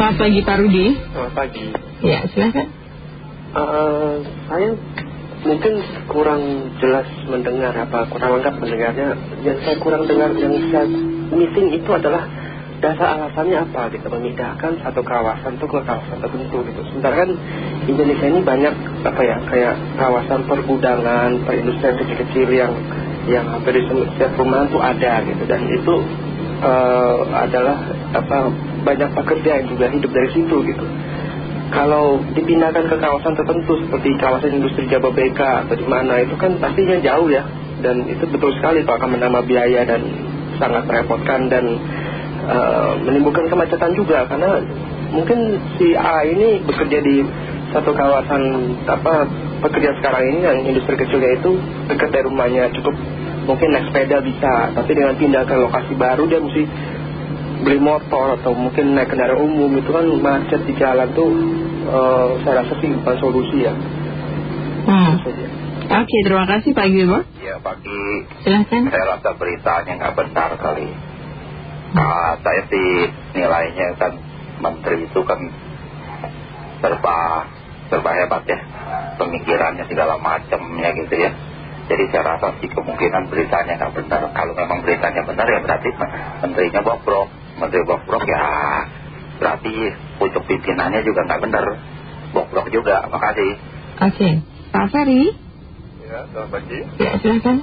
Selamat pagi Pak Rudi. Selamat pagi. Ya, silakan. Uh, saya mungkin kurang jelas mendengar apa kurang lengkap mendengarnya. Yang saya kurang dengar yang saya missing itu adalah dasar alasannya apa gitu memindahkan satu kawasan itu ke kawasan tertentu gitu. Sementara kan Indonesia ini banyak apa ya kayak kawasan pergudangan, perindustrian kecil-kecil yang yang hampir di setiap rumah itu ada gitu dan itu uh, adalah apa banyak pekerja yang juga hidup dari situ gitu. Kalau dipindahkan ke kawasan tertentu seperti kawasan industri Jababeka atau di mana itu kan pastinya jauh ya dan itu betul sekali Pak akan menambah biaya dan sangat merepotkan dan uh, menimbulkan kemacetan juga karena mungkin si A ini bekerja di satu kawasan apa pekerja sekarang ini yang industri kecilnya itu dekat dari rumahnya cukup mungkin naik sepeda bisa tapi dengan pindah ke lokasi baru dia mesti beli motor atau mungkin naik kendaraan umum itu kan macet di jalan tuh uh, saya rasa sih bukan solusi ya hmm. Oke, terima kasih Pak Gilmo. Ya, pagi. Silahkan. Saya rasa beritanya nggak benar kali. Nah, saya sih nilainya kan menteri itu kan serba serba hebat ya pemikirannya segala macamnya gitu ya jadi saya rasa sih kemungkinan beritanya nggak benar kalau memang beritanya benar ya berarti menterinya bobrok menteri bobrok ya berarti pucuk pimpinannya juga nggak benar. Bobrok juga makasih. Oke. Pak Ferry? Ya selamat pagi. Ya silakan.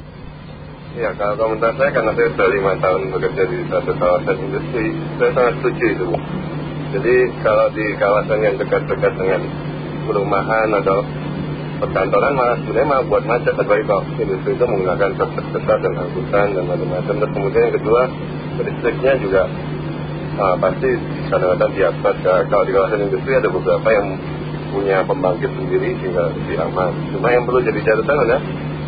Ya, kalau komentar saya karena saya sudah lima tahun bekerja di satu kawasan industri, saya sangat setuju itu. Jadi kalau di kawasan yang dekat-dekat dengan perumahan atau perkantoran malah sebenarnya malah buat macet. Apalagi kalau industri itu menggunakan pesat dan angkutan dan macam-macam. Terus kemudian yang kedua listriknya juga ah, pasti kadang-kadang di atas kalau di kawasan industri ada beberapa yang punya pembangkit sendiri sehingga lebih aman cuma yang perlu jadi catatan adalah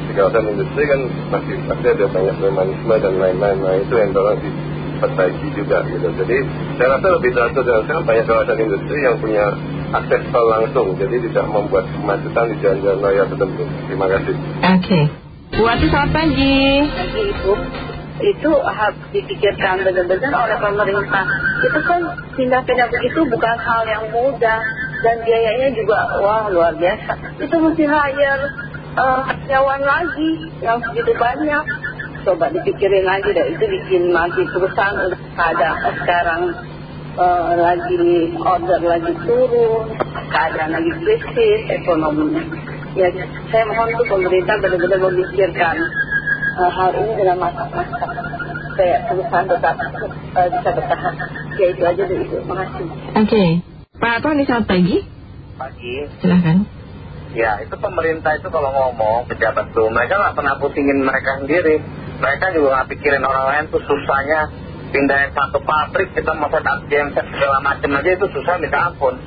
di kawasan industri kan masih pasti ada banyak mekanisme dan lain-lain. Nah itu yang tolong diperbaiki juga gitu. Jadi saya rasa lebih teratur dan sekarang banyak kawasan industri yang punya akses tol langsung. Jadi tidak membuat kemacetan di jalan-jalan raya tertentu terima kasih. Oke. Bu Ati selamat pagi. Pagi Ibu itu harus dipikirkan benar-benar oleh pemerintah. Itu kan pindah-pindah begitu bukan hal yang mudah dan biayanya juga wah luar biasa. Itu mesti hire uh, karyawan lagi yang segitu banyak. Coba dipikirin lagi deh itu bikin lagi perusahaan ada sekarang uh, lagi order lagi turun keadaan lagi krisis ekonominya. Ya saya mohon tuh pemerintah benar-benar memikirkan uh, hal ini dengan masa-masa supaya perusahaan tetap uh, bisa bertahan. Ya itu aja dulu itu makasih oke. Pak Tony selamat pagi. Pagi. Silahkan. Ya itu pemerintah itu kalau ngomong pejabat tuh mereka nggak pernah pusingin mereka sendiri. Mereka juga nggak pikirin orang lain tuh susahnya pindahin satu pabrik kita mau set up genset segala macam aja itu susah minta ampun.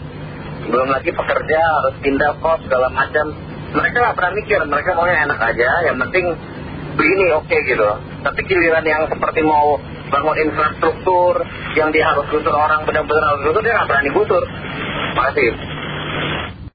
Belum lagi pekerja harus pindah kos segala macam mereka nggak pernah mikir mereka maunya enak aja. Yang penting begini oke okay, gitu. Tapi giliran yang seperti mau bangun infrastruktur yang dia harus gusur orang benar-benar harus gusur dia nggak berani gusur. Makasih